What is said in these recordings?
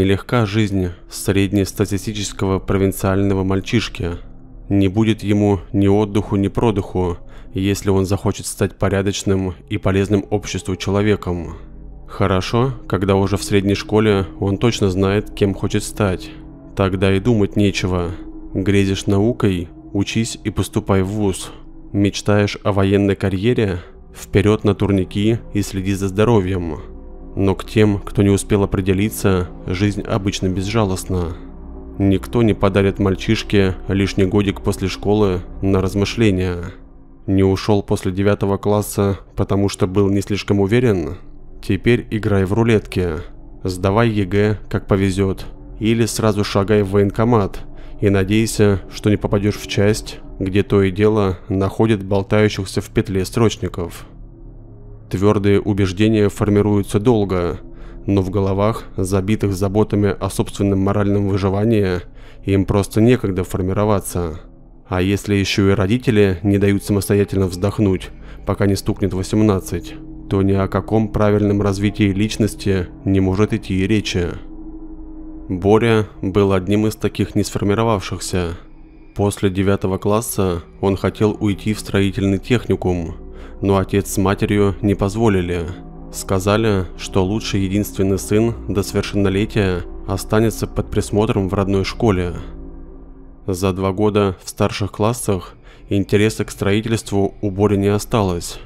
Нелегка жизнь среднестатистического провинциального мальчишки. Не будет ему ни отдыху, ни продыху, если он захочет стать порядочным и полезным обществу человеком. Хорошо, когда уже в средней школе он точно знает, кем хочет стать. Тогда и думать нечего. Грезишь наукой, учись и поступай в вуз. Мечтаешь о военной карьере? Вперед на турники и следи за здоровьем. Но к тем, кто не успел определиться, жизнь обычно безжалостна. Никто не подарит мальчишке лишний годик после школы на размышления. Не ушел после девятого класса, потому что был не слишком уверен? Теперь играй в рулетки. Сдавай ЕГЭ, как повезет. Или сразу шагай в военкомат и надейся, что не попадешь в часть, где то и дело находят болтающихся в петле срочников. Твердые убеждения формируются долго, но в головах, забитых заботами о собственном моральном выживании, им просто некогда формироваться. А если еще и родители не дают самостоятельно вздохнуть, пока не стукнет 18, то ни о каком правильном развитии личности не может идти и речи. Боря был одним из таких не сформировавшихся. После девятого класса он хотел уйти в строительный техникум – но отец с матерью не позволили. Сказали, что лучше единственный сын до совершеннолетия останется под присмотром в родной школе. За два года в старших классах интереса к строительству у Бори не осталось.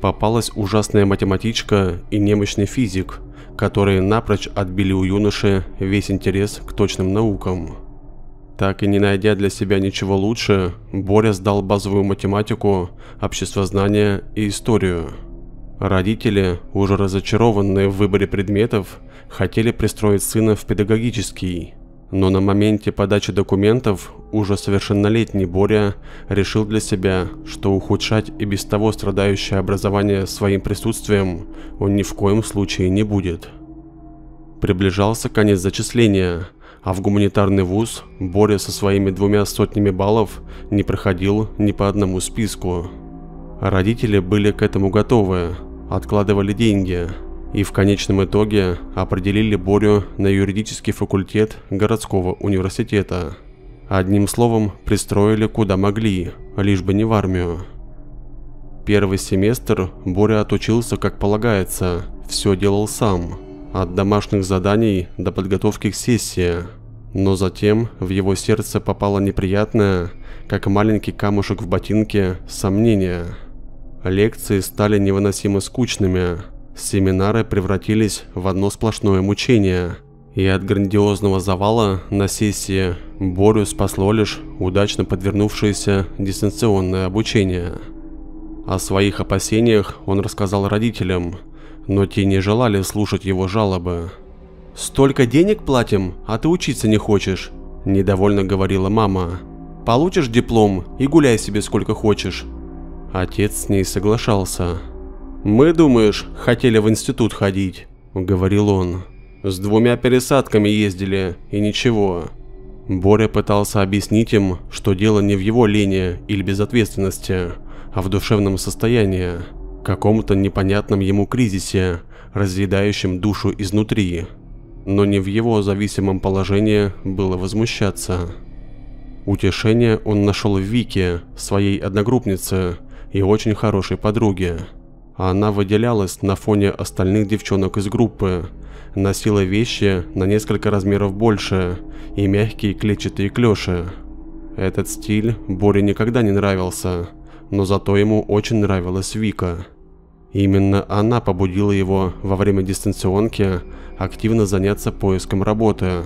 Попалась ужасная математичка и немощный физик, которые напрочь отбили у юноши весь интерес к точным наукам. Так и не найдя для себя ничего лучше, Боря сдал базовую математику, обществознание и историю. Родители, уже разочарованные в выборе предметов, хотели пристроить сына в педагогический. Но на моменте подачи документов уже совершеннолетний Боря решил для себя, что ухудшать и без того страдающее образование своим присутствием он ни в коем случае не будет. Приближался конец зачисления – а в гуманитарный вуз Боря со своими двумя сотнями баллов не проходил ни по одному списку. Родители были к этому готовы, откладывали деньги и в конечном итоге определили Борю на юридический факультет городского университета. Одним словом, пристроили куда могли, лишь бы не в армию. Первый семестр Боря отучился как полагается, все делал сам – от домашних заданий до подготовки к сессии. Но затем в его сердце попало неприятное, как маленький камушек в ботинке, сомнение. Лекции стали невыносимо скучными, семинары превратились в одно сплошное мучение. И от грандиозного завала на сессии Борю спасло лишь удачно подвернувшееся дистанционное обучение. О своих опасениях он рассказал родителям – но те не желали слушать его жалобы. «Столько денег платим, а ты учиться не хочешь», – недовольно говорила мама. «Получишь диплом и гуляй себе сколько хочешь». Отец с ней соглашался. «Мы, думаешь, хотели в институт ходить», – говорил он. «С двумя пересадками ездили, и ничего». Боря пытался объяснить им, что дело не в его лени или безответственности, а в душевном состоянии каком-то непонятном ему кризисе, разъедающем душу изнутри. Но не в его зависимом положении было возмущаться. Утешение он нашел в Вике, своей одногруппнице и очень хорошей подруге. Она выделялась на фоне остальных девчонок из группы, носила вещи на несколько размеров больше и мягкие клетчатые клёши. Этот стиль Боре никогда не нравился – но зато ему очень нравилась Вика. Именно она побудила его во время дистанционки активно заняться поиском работы,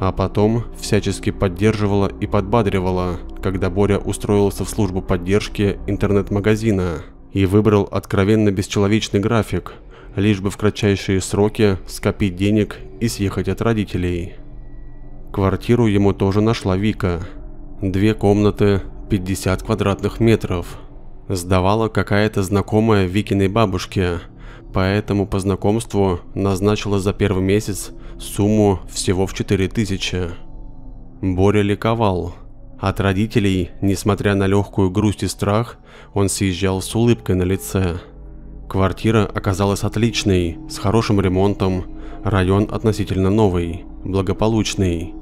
а потом всячески поддерживала и подбадривала, когда Боря устроился в службу поддержки интернет-магазина и выбрал откровенно бесчеловечный график, лишь бы в кратчайшие сроки скопить денег и съехать от родителей. Квартиру ему тоже нашла Вика. Две комнаты, 50 квадратных метров – сдавала какая-то знакомая Викиной бабушке, поэтому по знакомству назначила за первый месяц сумму всего в 4000. Боря ликовал. От родителей, несмотря на легкую грусть и страх, он съезжал с улыбкой на лице. Квартира оказалась отличной, с хорошим ремонтом, Район относительно новый, благополучный.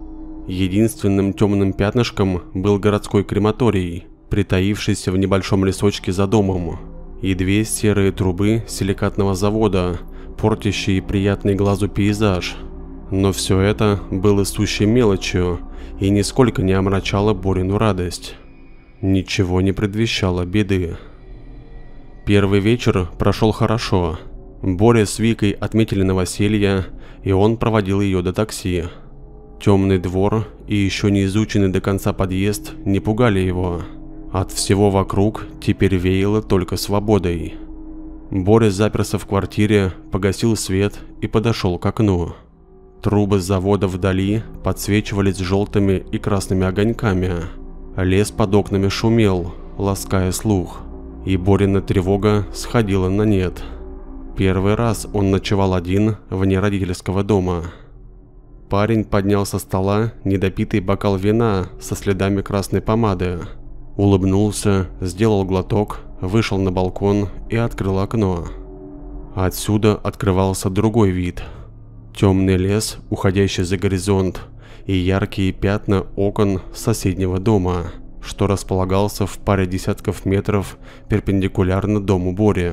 Единственным темным пятнышком был городской крематорий, притаившийся в небольшом лесочке за домом, и две серые трубы силикатного завода, портящие приятный глазу пейзаж. Но все это было сущей мелочью и нисколько не омрачало Борину радость. Ничего не предвещало беды. Первый вечер прошел хорошо. Боря с Викой отметили новоселье, и он проводил ее до такси. Темный двор и еще не изученный до конца подъезд не пугали его. От всего вокруг теперь веяло только свободой. Боря заперся в квартире, погасил свет и подошел к окну. Трубы завода вдали подсвечивались желтыми и красными огоньками. Лес под окнами шумел, лаская слух и Борина тревога сходила на нет. Первый раз он ночевал один вне родительского дома. Парень поднял со стола недопитый бокал вина со следами красной помады. Улыбнулся, сделал глоток, вышел на балкон и открыл окно. Отсюда открывался другой вид. Темный лес, уходящий за горизонт, и яркие пятна окон соседнего дома – что располагался в паре десятков метров перпендикулярно дому Бори.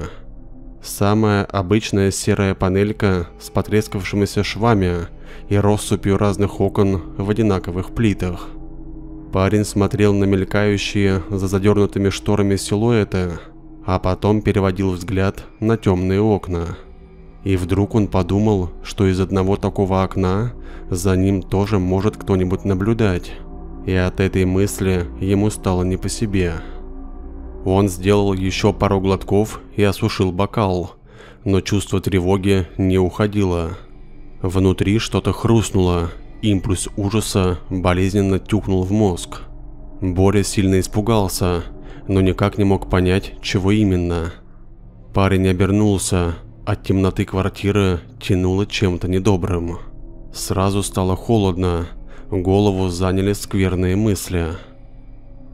Самая обычная серая панелька с потрескавшимися швами и россыпью разных окон в одинаковых плитах. Парень смотрел на мелькающие за задернутыми шторами силуэты, а потом переводил взгляд на темные окна. И вдруг он подумал, что из одного такого окна за ним тоже может кто-нибудь наблюдать и от этой мысли ему стало не по себе. Он сделал еще пару глотков и осушил бокал, но чувство тревоги не уходило. Внутри что-то хрустнуло, импульс ужаса болезненно тюкнул в мозг. Боря сильно испугался, но никак не мог понять, чего именно. Парень обернулся, от темноты квартиры тянуло чем-то недобрым. Сразу стало холодно, Голову заняли скверные мысли.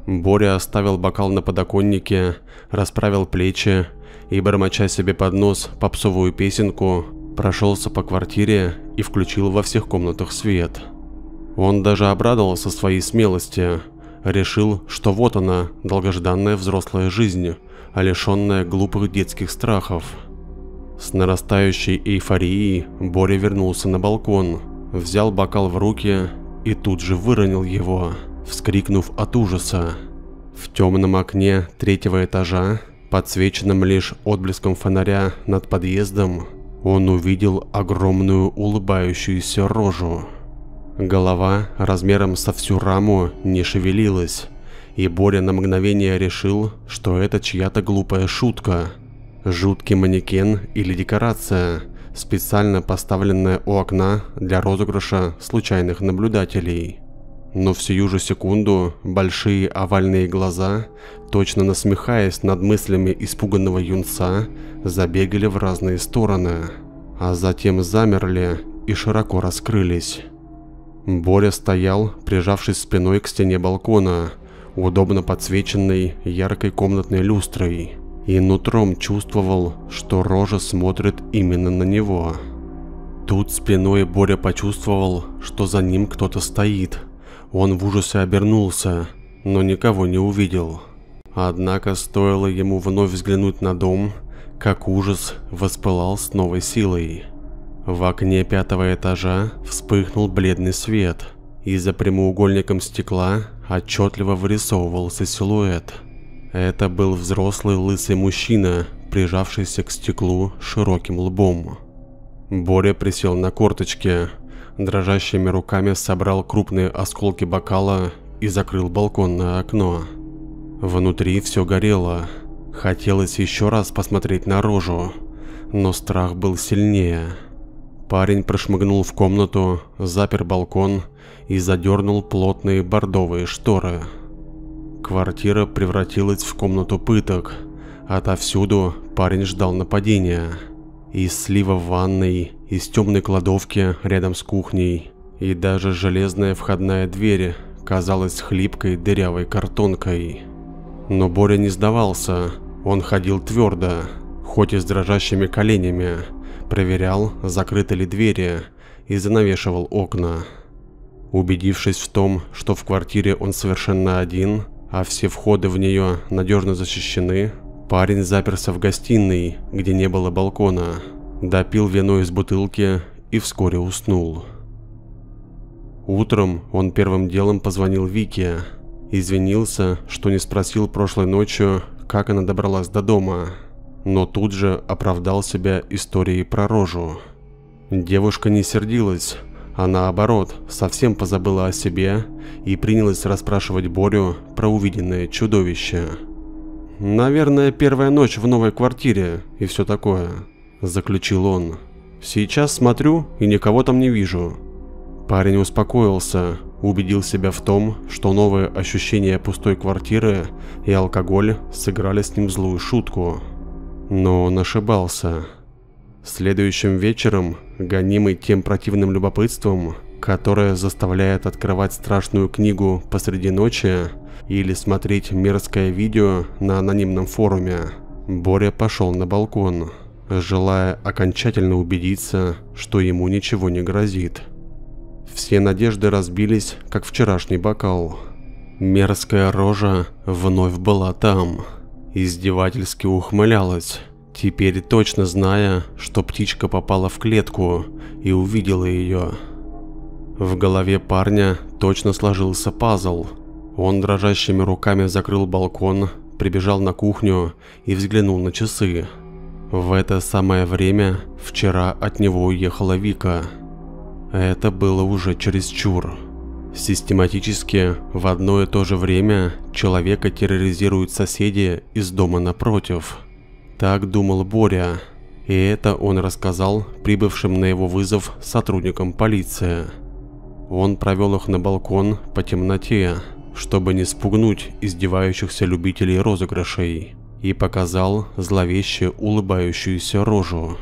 Боря оставил бокал на подоконнике, расправил плечи и, бормоча себе под нос попсовую песенку, прошелся по квартире и включил во всех комнатах свет. Он даже обрадовался своей смелости, решил, что вот она, долгожданная взрослая жизнь, а лишенная глупых детских страхов. С нарастающей эйфорией Боря вернулся на балкон, взял бокал в руки и тут же выронил его, вскрикнув от ужаса. В темном окне третьего этажа, подсвеченном лишь отблеском фонаря над подъездом, он увидел огромную улыбающуюся рожу. Голова размером со всю раму не шевелилась, и Боря на мгновение решил, что это чья-то глупая шутка. Жуткий манекен или декорация – специально поставленная у окна для розыгрыша случайных наблюдателей. Но в сию же секунду большие овальные глаза, точно насмехаясь над мыслями испуганного юнца, забегали в разные стороны, а затем замерли и широко раскрылись. Боря стоял, прижавшись спиной к стене балкона, удобно подсвеченной яркой комнатной люстрой и нутром чувствовал, что рожа смотрит именно на него. Тут спиной Боря почувствовал, что за ним кто-то стоит. Он в ужасе обернулся, но никого не увидел. Однако стоило ему вновь взглянуть на дом, как ужас воспылал с новой силой. В окне пятого этажа вспыхнул бледный свет, и за прямоугольником стекла отчетливо вырисовывался силуэт – это был взрослый лысый мужчина, прижавшийся к стеклу широким лбом. Боря присел на корточки, дрожащими руками собрал крупные осколки бокала и закрыл балконное окно. Внутри все горело. Хотелось еще раз посмотреть на рожу, но страх был сильнее. Парень прошмыгнул в комнату, запер балкон и задернул плотные бордовые шторы. Квартира превратилась в комнату пыток. Отовсюду парень ждал нападения. Из слива в ванной, из темной кладовки рядом с кухней. И даже железная входная дверь казалась хлипкой дырявой картонкой. Но Боря не сдавался, он ходил твердо. хоть и с дрожащими коленями, проверял, закрыты ли двери, и занавешивал окна. Убедившись в том, что в квартире он совершенно один, а все входы в нее надежно защищены, парень заперся в гостиной, где не было балкона, допил вино из бутылки и вскоре уснул. Утром он первым делом позвонил Вике, извинился, что не спросил прошлой ночью, как она добралась до дома, но тут же оправдал себя историей про рожу. Девушка не сердилась, а наоборот, совсем позабыла о себе и принялась расспрашивать Борю про увиденное чудовище. «Наверное, первая ночь в новой квартире и все такое», – заключил он. «Сейчас смотрю и никого там не вижу». Парень успокоился, убедил себя в том, что новые ощущения пустой квартиры и алкоголь сыграли с ним злую шутку. Но он ошибался. Следующим вечером, гонимый тем противным любопытством, которое заставляет открывать страшную книгу посреди ночи или смотреть мерзкое видео на анонимном форуме, Боря пошел на балкон, желая окончательно убедиться, что ему ничего не грозит. Все надежды разбились, как вчерашний бокал. Мерзкая рожа вновь была там. Издевательски ухмылялась, теперь точно зная, что птичка попала в клетку и увидела ее. В голове парня точно сложился пазл. Он дрожащими руками закрыл балкон, прибежал на кухню и взглянул на часы. В это самое время вчера от него уехала Вика. Это было уже чересчур. Систематически в одно и то же время человека терроризируют соседи из дома напротив. Так думал Боря, и это он рассказал прибывшим на его вызов сотрудникам полиции. Он провел их на балкон по темноте, чтобы не спугнуть издевающихся любителей розыгрышей, и показал зловеще улыбающуюся рожу.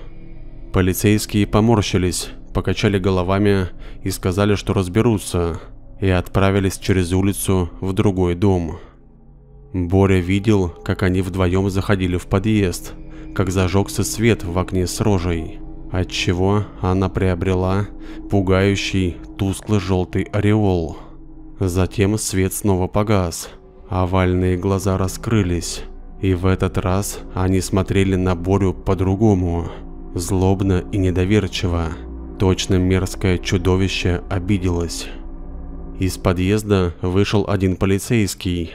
Полицейские поморщились, покачали головами и сказали, что разберутся, и отправились через улицу в другой дом. Боря видел, как они вдвоем заходили в подъезд, как зажегся свет в окне с рожей, отчего она приобрела пугающий тускло-желтый ореол. Затем свет снова погас, овальные глаза раскрылись, и в этот раз они смотрели на Борю по-другому, злобно и недоверчиво. Точно мерзкое чудовище обиделось. Из подъезда вышел один полицейский.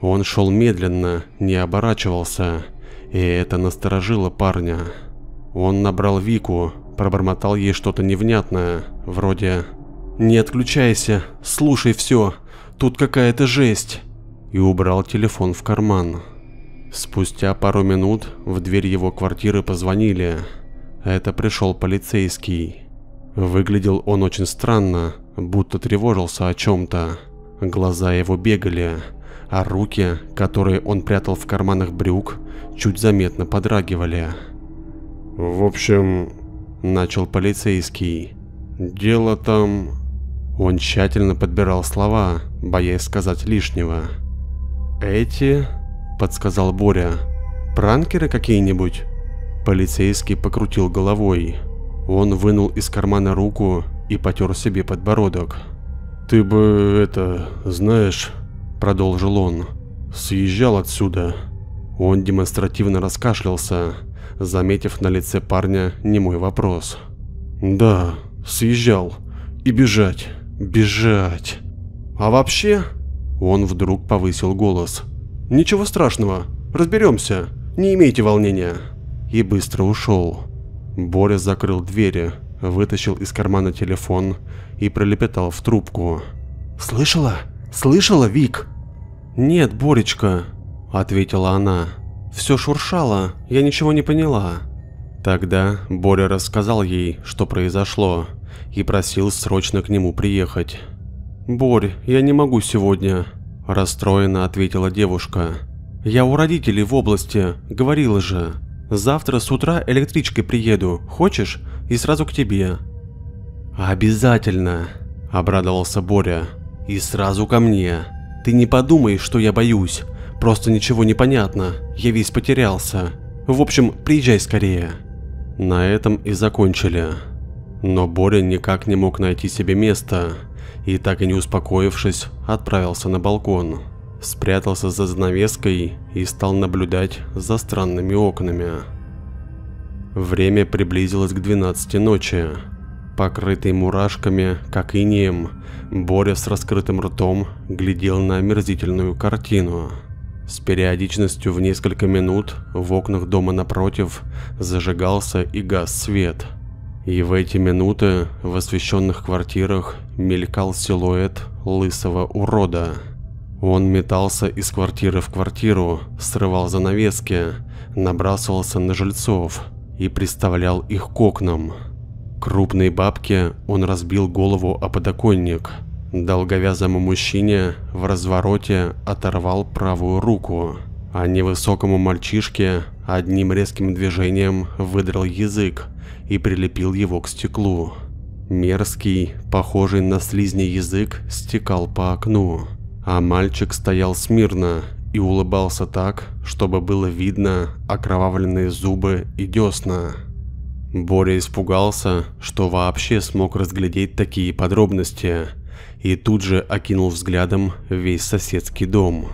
Он шел медленно, не оборачивался, и это насторожило парня. Он набрал Вику, пробормотал ей что-то невнятное, вроде «Не отключайся, слушай все, тут какая-то жесть», и убрал телефон в карман. Спустя пару минут в дверь его квартиры позвонили. Это пришел полицейский. Выглядел он очень странно, будто тревожился о чем-то. Глаза его бегали, а руки, которые он прятал в карманах брюк, чуть заметно подрагивали. «В общем...» – начал полицейский. «Дело там...» Он тщательно подбирал слова, боясь сказать лишнего. «Эти...» – подсказал Боря. «Пранкеры какие-нибудь?» Полицейский покрутил головой. Он вынул из кармана руку и потер себе подбородок. «Ты бы это, знаешь...» – продолжил он. «Съезжал отсюда». Он демонстративно раскашлялся, заметив на лице парня немой вопрос. «Да, съезжал. И бежать, бежать. А вообще...» Он вдруг повысил голос. «Ничего страшного, разберемся, не имейте волнения». И быстро ушел. Боря закрыл двери, вытащил из кармана телефон и пролепетал в трубку. «Слышала? Слышала, Вик?» «Нет, Боречка», — ответила она. «Все шуршало, я ничего не поняла». Тогда Боря рассказал ей, что произошло, и просил срочно к нему приехать. «Борь, я не могу сегодня», – расстроенно ответила девушка. «Я у родителей в области, говорила же. Завтра с утра электричкой приеду, хочешь? И сразу к тебе. Обязательно, обрадовался Боря. И сразу ко мне. Ты не подумай, что я боюсь. Просто ничего не понятно. Я весь потерялся. В общем, приезжай скорее. На этом и закончили. Но Боря никак не мог найти себе места и, так и не успокоившись, отправился на балкон. Спрятался за занавеской и стал наблюдать за странными окнами. Время приблизилось к 12 ночи. Покрытый мурашками, как инеем, Боря с раскрытым ртом глядел на омерзительную картину. С периодичностью в несколько минут в окнах дома напротив зажигался и гас свет. И в эти минуты в освещенных квартирах мелькал силуэт лысого урода. Он метался из квартиры в квартиру, срывал занавески, набрасывался на жильцов и приставлял их к окнам. Крупной бабке он разбил голову о подоконник. Долговязому мужчине в развороте оторвал правую руку, а невысокому мальчишке одним резким движением выдрал язык и прилепил его к стеклу. Мерзкий, похожий на слизни язык стекал по окну, а мальчик стоял смирно и улыбался так, чтобы было видно окровавленные зубы и десна. Боря испугался, что вообще смог разглядеть такие подробности, и тут же окинул взглядом весь соседский дом.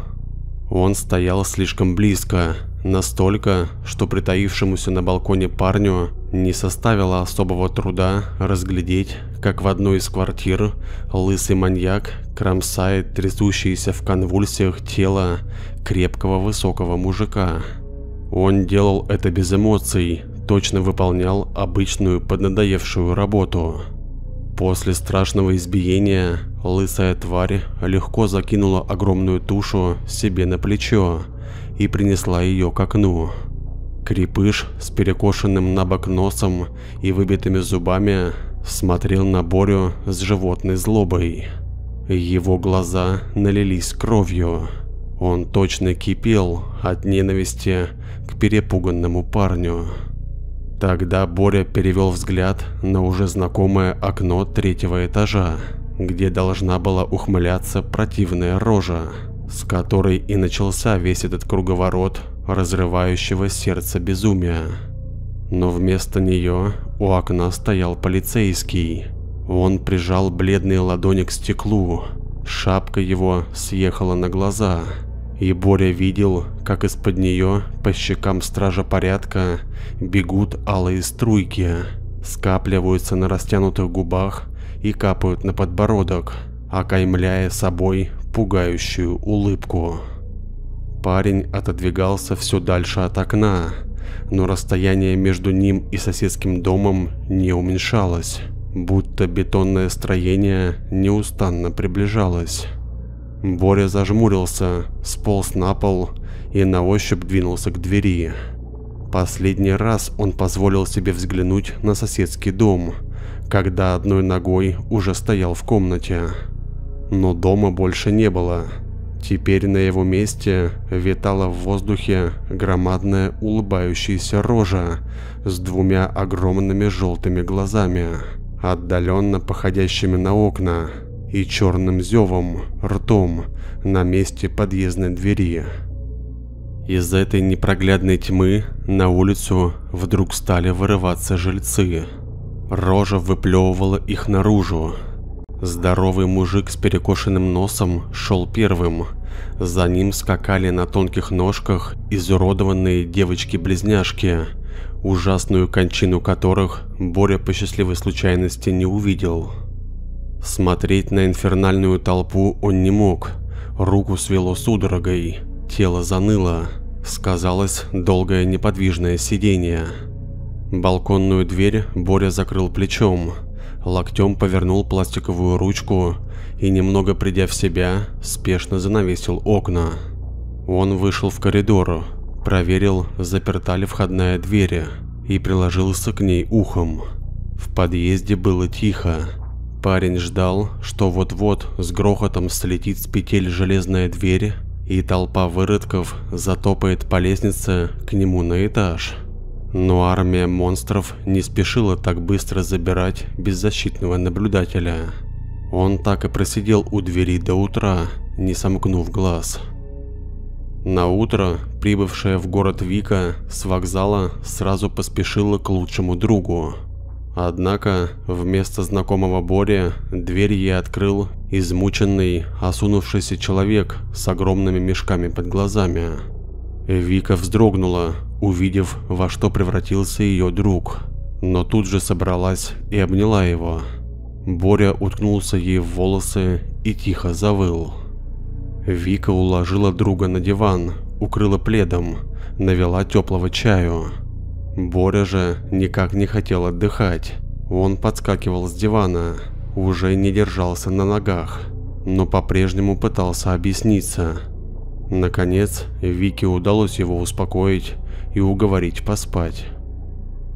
Он стоял слишком близко, настолько, что притаившемуся на балконе парню не составило особого труда разглядеть, как в одной из квартир лысый маньяк кромсает трясущееся в конвульсиях тело крепкого высокого мужика. Он делал это без эмоций, точно выполнял обычную поднадоевшую работу. После страшного избиения лысая тварь легко закинула огромную тушу себе на плечо и принесла ее к окну. Крепыш с перекошенным на бок носом и выбитыми зубами смотрел на Борю с животной злобой. Его глаза налились кровью. Он точно кипел от ненависти к перепуганному парню. Тогда Боря перевел взгляд на уже знакомое окно третьего этажа, где должна была ухмыляться противная рожа, с которой и начался весь этот круговорот разрывающего сердце безумия. Но вместо нее у окна стоял полицейский. Он прижал бледные ладони к стеклу, шапка его съехала на глаза, и Боря видел, как из-под нее по щекам стража порядка бегут алые струйки, скапливаются на растянутых губах и капают на подбородок, окаймляя собой пугающую улыбку. Парень отодвигался все дальше от окна, но расстояние между ним и соседским домом не уменьшалось, будто бетонное строение неустанно приближалось. Боря зажмурился, сполз на пол и на ощупь двинулся к двери. Последний раз он позволил себе взглянуть на соседский дом, когда одной ногой уже стоял в комнате. Но дома больше не было. Теперь на его месте витала в воздухе громадная улыбающаяся рожа с двумя огромными желтыми глазами, отдаленно походящими на окна и черным зевом, ртом на месте подъездной двери. Из этой непроглядной тьмы на улицу вдруг стали вырываться жильцы. Рожа выплевывала их наружу. Здоровый мужик с перекошенным носом шел первым. За ним скакали на тонких ножках изуродованные девочки-близняшки, ужасную кончину которых Боря по счастливой случайности не увидел. Смотреть на инфернальную толпу он не мог. Руку свело судорогой, тело заныло. Сказалось долгое неподвижное сидение. Балконную дверь Боря закрыл плечом, локтем повернул пластиковую ручку и, немного придя в себя, спешно занавесил окна. Он вышел в коридор, проверил, заперта ли входная дверь и приложился к ней ухом. В подъезде было тихо. Парень ждал, что вот-вот с грохотом слетит с петель железная дверь, и толпа выродков затопает по лестнице к нему на этаж. Но армия монстров не спешила так быстро забирать беззащитного наблюдателя. Он так и просидел у двери до утра, не сомкнув глаз. На утро прибывшая в город Вика с вокзала сразу поспешила к лучшему другу. Однако вместо знакомого Бори дверь ей открыл измученный, осунувшийся человек с огромными мешками под глазами. Вика вздрогнула, увидев, во что превратился ее друг, но тут же собралась и обняла его. Боря уткнулся ей в волосы и тихо завыл. Вика уложила друга на диван, укрыла пледом, навела теплого чаю. Боря же никак не хотел отдыхать. Он подскакивал с дивана, уже не держался на ногах, но по-прежнему пытался объясниться. Наконец, Вике удалось его успокоить и уговорить поспать.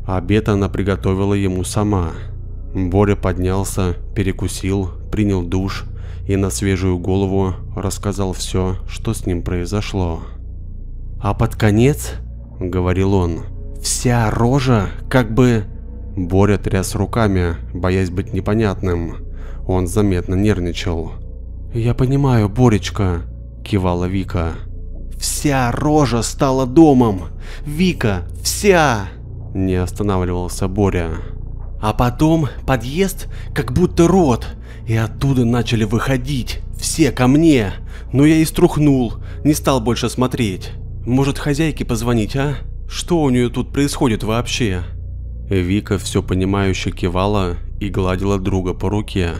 Обед она приготовила ему сама. Боря поднялся, перекусил, принял душ и на свежую голову рассказал все, что с ним произошло. «А под конец, — говорил он, — вся рожа как бы...» Боря тряс руками, боясь быть непонятным. Он заметно нервничал. «Я понимаю, Боречка», — кивала Вика. «Вся рожа стала домом! Вика, вся!» Не останавливался Боря. А потом подъезд как будто рот, и оттуда начали выходить, все ко мне. Но я и струхнул, не стал больше смотреть. Может хозяйке позвонить, а? Что у нее тут происходит вообще? Вика все понимающе кивала и гладила друга по руке.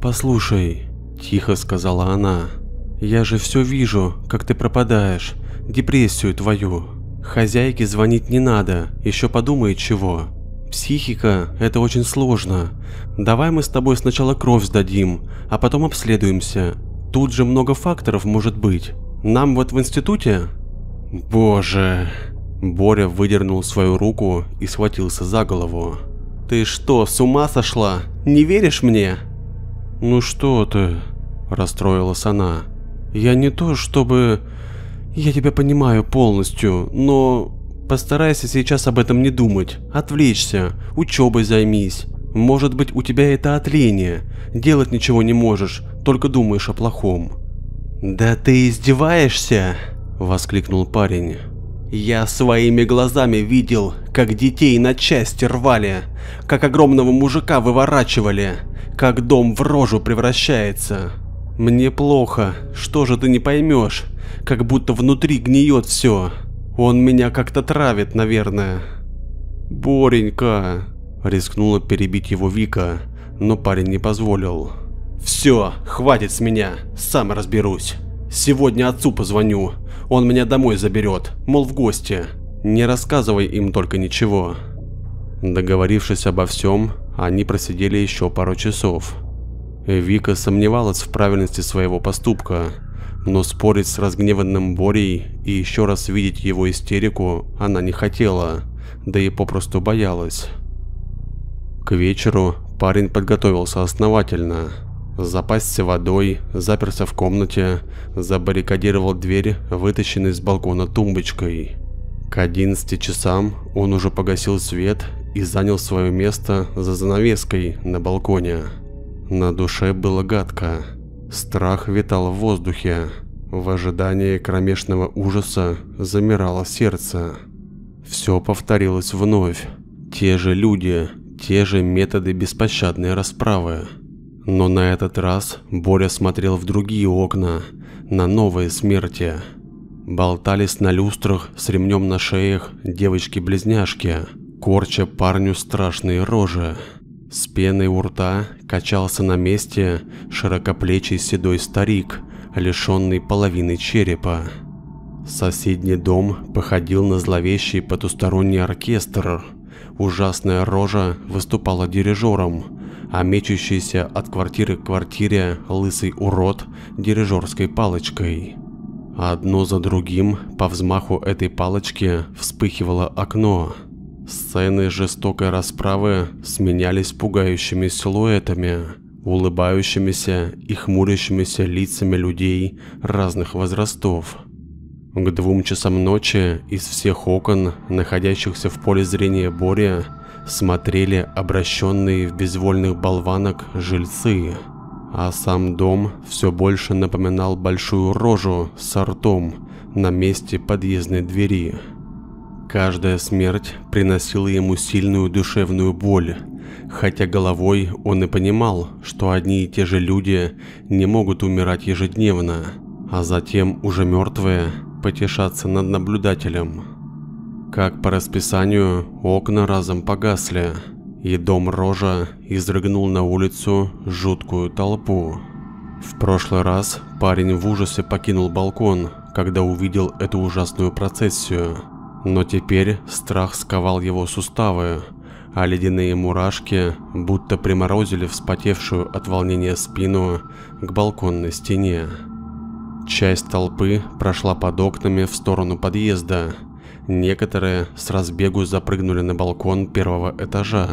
«Послушай», – тихо сказала она, – «я же все вижу, как ты пропадаешь, депрессию твою. Хозяйке звонить не надо, еще подумает чего. Психика – это очень сложно. Давай мы с тобой сначала кровь сдадим, а потом обследуемся. Тут же много факторов может быть. Нам вот в институте... Боже... Боря выдернул свою руку и схватился за голову. «Ты что, с ума сошла? Не веришь мне?» «Ну что ты?» – расстроилась она. «Я не то чтобы... Я тебя понимаю полностью, но Постарайся сейчас об этом не думать, отвлечься, учебой займись. Может быть у тебя это отление, делать ничего не можешь, только думаешь о плохом. «Да ты издеваешься?» – воскликнул парень. «Я своими глазами видел, как детей на части рвали, как огромного мужика выворачивали, как дом в рожу превращается. Мне плохо, что же ты не поймешь, как будто внутри гниет все. Он меня как-то травит, наверное. Боренька, рискнула перебить его Вика, но парень не позволил. Все, хватит с меня, сам разберусь. Сегодня отцу позвоню, он меня домой заберет, мол в гости. Не рассказывай им только ничего. Договорившись обо всем, они просидели еще пару часов. Вика сомневалась в правильности своего поступка, но спорить с разгневанным Борей и еще раз видеть его истерику она не хотела, да и попросту боялась. К вечеру парень подготовился основательно. Запасся водой, заперся в комнате, забаррикадировал дверь, вытащенной с балкона тумбочкой. К 11 часам он уже погасил свет и занял свое место за занавеской на балконе. На душе было гадко. Страх витал в воздухе. В ожидании кромешного ужаса замирало сердце. Все повторилось вновь. Те же люди, те же методы беспощадной расправы. Но на этот раз Боря смотрел в другие окна, на новые смерти. Болтались на люстрах с ремнем на шеях девочки-близняшки, корча парню страшные рожи. С пеной у рта качался на месте широкоплечий седой старик, лишенный половины черепа. Соседний дом походил на зловещий потусторонний оркестр. Ужасная рожа выступала дирижером, а мечущийся от квартиры к квартире лысый урод дирижерской палочкой. Одно за другим по взмаху этой палочки вспыхивало окно, Сцены жестокой расправы сменялись пугающими силуэтами, улыбающимися и хмурящимися лицами людей разных возрастов. К двум часам ночи из всех окон, находящихся в поле зрения Боря, смотрели обращенные в безвольных болванок жильцы, а сам дом все больше напоминал большую рожу с ртом, на месте подъездной двери. Каждая смерть приносила ему сильную душевную боль, хотя головой он и понимал, что одни и те же люди не могут умирать ежедневно, а затем уже мертвые потешаться над наблюдателем. Как по расписанию, окна разом погасли, и дом Рожа изрыгнул на улицу жуткую толпу. В прошлый раз парень в ужасе покинул балкон, когда увидел эту ужасную процессию – но теперь страх сковал его суставы, а ледяные мурашки будто приморозили вспотевшую от волнения спину к балконной стене. Часть толпы прошла под окнами в сторону подъезда. Некоторые с разбегу запрыгнули на балкон первого этажа.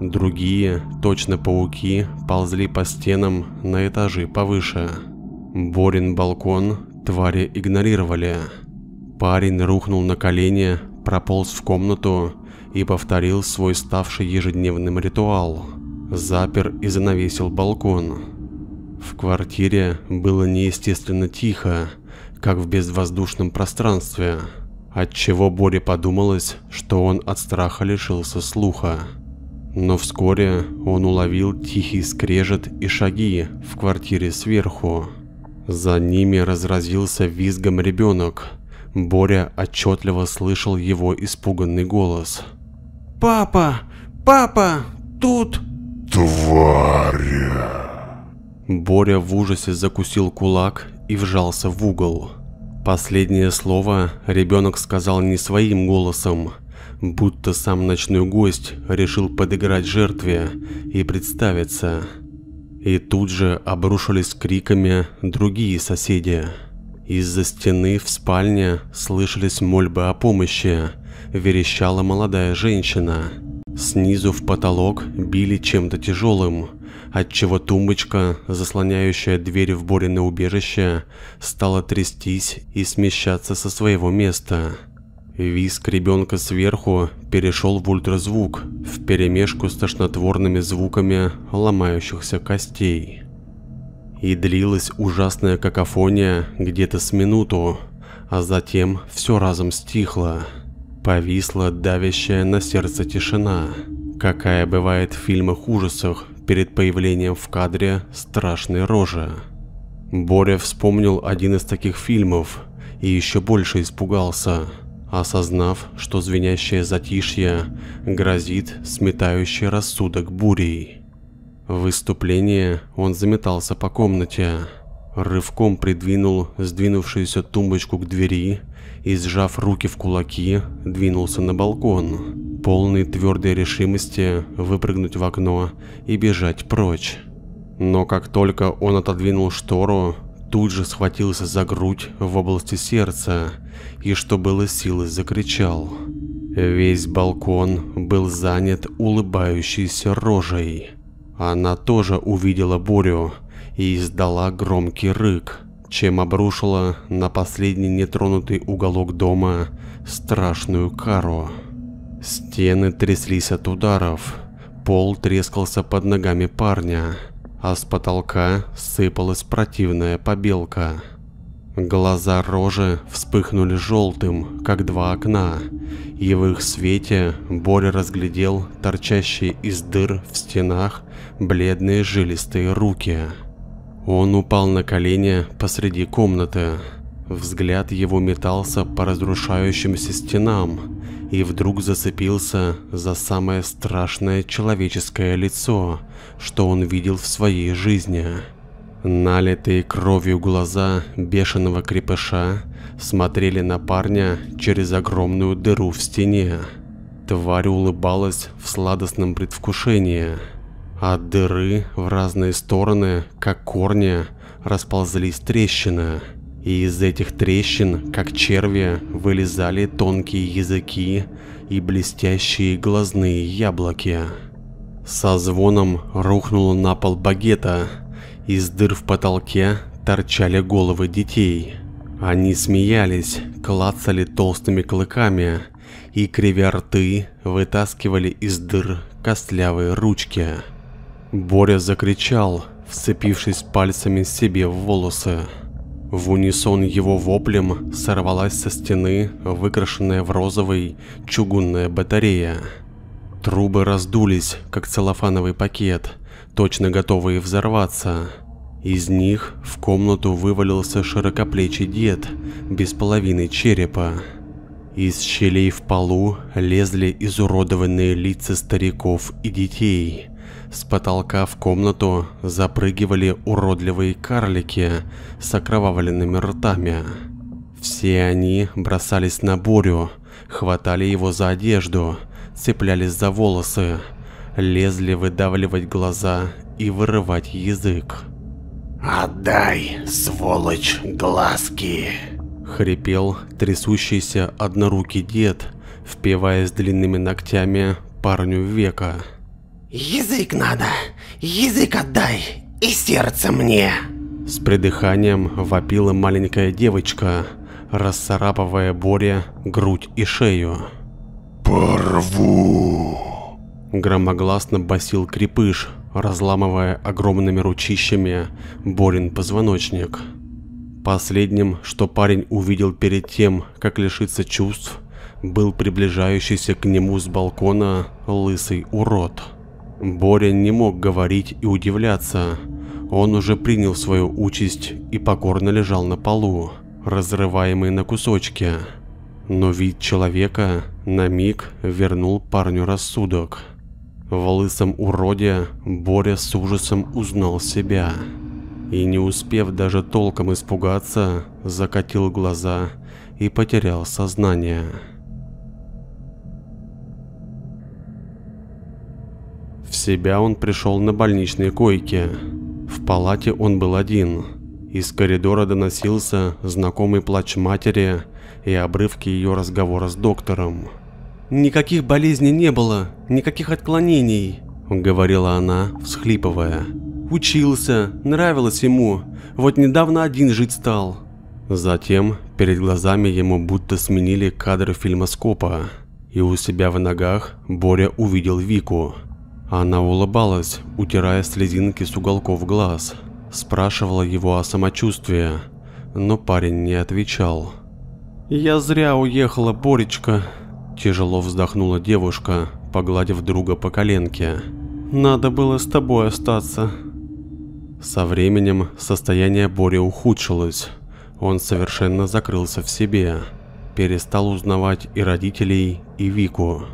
Другие, точно пауки, ползли по стенам на этажи повыше. Борин балкон твари игнорировали. Парень рухнул на колени, прополз в комнату и повторил свой ставший ежедневным ритуал. Запер и занавесил балкон. В квартире было неестественно тихо, как в безвоздушном пространстве, отчего Боре подумалось, что он от страха лишился слуха. Но вскоре он уловил тихий скрежет и шаги в квартире сверху. За ними разразился визгом ребенок – Боря отчетливо слышал его испуганный голос. «Папа! Папа! Тут!» «Твари!» Боря в ужасе закусил кулак и вжался в угол. Последнее слово ребенок сказал не своим голосом, будто сам ночной гость решил подыграть жертве и представиться. И тут же обрушились криками другие соседи. Из-за стены в спальне слышались мольбы о помощи, верещала молодая женщина. Снизу в потолок били чем-то тяжелым, отчего тумбочка, заслоняющая дверь в Борино убежище, стала трястись и смещаться со своего места. Виск ребенка сверху перешел в ультразвук, в перемешку с тошнотворными звуками ломающихся костей. И длилась ужасная какофония где-то с минуту, а затем все разом стихло. Повисла давящая на сердце тишина, какая бывает в фильмах ужасах перед появлением в кадре страшной рожи. Боря вспомнил один из таких фильмов и еще больше испугался, осознав, что звенящее затишье грозит сметающий рассудок бурей. В выступлении он заметался по комнате, рывком придвинул сдвинувшуюся тумбочку к двери и, сжав руки в кулаки, двинулся на балкон, полный твердой решимости выпрыгнуть в окно и бежать прочь. Но как только он отодвинул штору, тут же схватился за грудь в области сердца и, что было силы, закричал. Весь балкон был занят улыбающейся рожей. Она тоже увидела бурю и издала громкий рык, чем обрушила на последний нетронутый уголок дома страшную кару. Стены тряслись от ударов, пол трескался под ногами парня, а с потолка сыпалась противная побелка. Глаза рожи вспыхнули желтым, как два окна, и в их свете Боря разглядел торчащие из дыр в стенах бледные жилистые руки. Он упал на колени посреди комнаты. Взгляд его метался по разрушающимся стенам и вдруг зацепился за самое страшное человеческое лицо, что он видел в своей жизни. Налитые кровью глаза бешеного крепыша смотрели на парня через огромную дыру в стене. Тварь улыбалась в сладостном предвкушении. От дыры в разные стороны, как корни, расползлись трещины. И из этих трещин, как черви, вылезали тонкие языки и блестящие глазные яблоки. Со звоном рухнула на пол багета, из дыр в потолке торчали головы детей. Они смеялись, клацали толстыми клыками и, кривя рты, вытаскивали из дыр костлявые ручки. Боря закричал, вцепившись пальцами себе в волосы. В унисон его воплем сорвалась со стены выкрашенная в розовый чугунная батарея. Трубы раздулись, как целлофановый пакет, точно готовые взорваться. Из них в комнату вывалился широкоплечий дед, без половины черепа. Из щелей в полу лезли изуродованные лица стариков и детей. С потолка в комнату запрыгивали уродливые карлики с окровавленными ртами. Все они бросались на Борю, хватали его за одежду, цеплялись за волосы, лезли выдавливать глаза и вырывать язык. «Отдай, сволочь, глазки!» Хрипел трясущийся однорукий дед, впиваясь длинными ногтями парню в века. «Язык надо! Язык отдай! И сердце мне!» С придыханием вопила маленькая девочка, расцарапывая Боре грудь и шею. Порву. Громогласно басил крепыш, разламывая огромными ручищами Борин позвоночник. Последним, что парень увидел перед тем, как лишиться чувств, был приближающийся к нему с балкона лысый урод. Боря не мог говорить и удивляться. Он уже принял свою участь и покорно лежал на полу, разрываемый на кусочки. Но вид человека на миг вернул парню рассудок. В лысом уроде Боря с ужасом узнал себя. И не успев даже толком испугаться, закатил глаза и потерял сознание. В себя он пришел на больничной койке. В палате он был один. Из коридора доносился знакомый плач матери и обрывки ее разговора с доктором. «Никаких болезней не было, никаких отклонений», — говорила она, всхлипывая. «Учился, нравилось ему, вот недавно один жить стал». Затем перед глазами ему будто сменили кадры фильмоскопа, и у себя в ногах Боря увидел Вику. Она улыбалась, утирая слезинки с уголков глаз, спрашивала его о самочувствии, но парень не отвечал. «Я зря уехала, Боречка», Тяжело вздохнула девушка, погладив друга по коленке. «Надо было с тобой остаться». Со временем состояние Бори ухудшилось. Он совершенно закрылся в себе. Перестал узнавать и родителей, и Вику.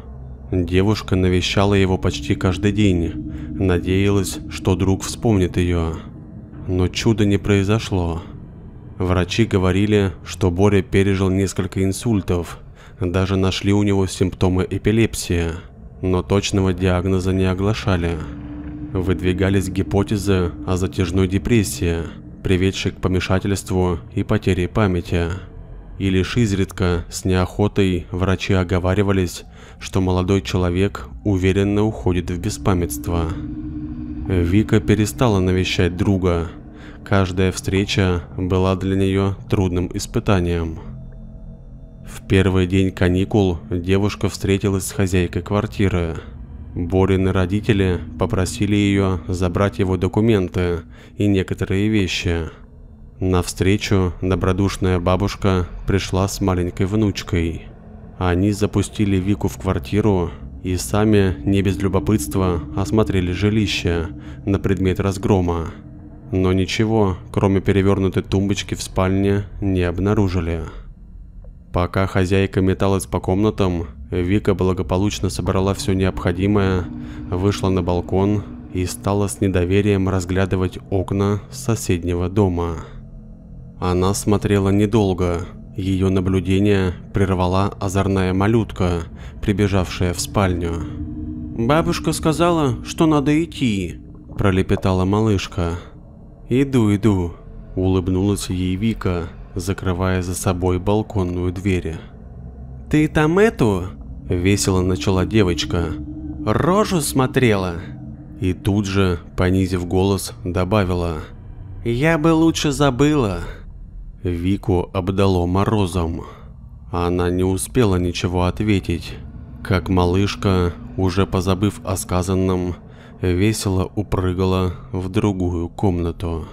Девушка навещала его почти каждый день. Надеялась, что друг вспомнит ее. Но чуда не произошло. Врачи говорили, что Боря пережил несколько инсультов – даже нашли у него симптомы эпилепсии, но точного диагноза не оглашали. Выдвигались гипотезы о затяжной депрессии, приведшей к помешательству и потере памяти. И лишь изредка с неохотой врачи оговаривались, что молодой человек уверенно уходит в беспамятство. Вика перестала навещать друга. Каждая встреча была для нее трудным испытанием. В первый день каникул девушка встретилась с хозяйкой квартиры. Борины родители попросили ее забрать его документы и некоторые вещи. На встречу добродушная бабушка пришла с маленькой внучкой. Они запустили Вику в квартиру и сами, не без любопытства, осмотрели жилище на предмет разгрома. Но ничего, кроме перевернутой тумбочки в спальне, не обнаружили. Пока хозяйка металась по комнатам, Вика благополучно собрала все необходимое, вышла на балкон и стала с недоверием разглядывать окна соседнего дома. Она смотрела недолго, ее наблюдение прервала озорная малютка, прибежавшая в спальню. «Бабушка сказала, что надо идти», – пролепетала малышка. «Иду, иду», – улыбнулась ей Вика, закрывая за собой балконную дверь. «Ты там эту?» – весело начала девочка. «Рожу смотрела?» И тут же, понизив голос, добавила. «Я бы лучше забыла». Вику обдало морозом. Она не успела ничего ответить, как малышка, уже позабыв о сказанном, весело упрыгала в другую комнату.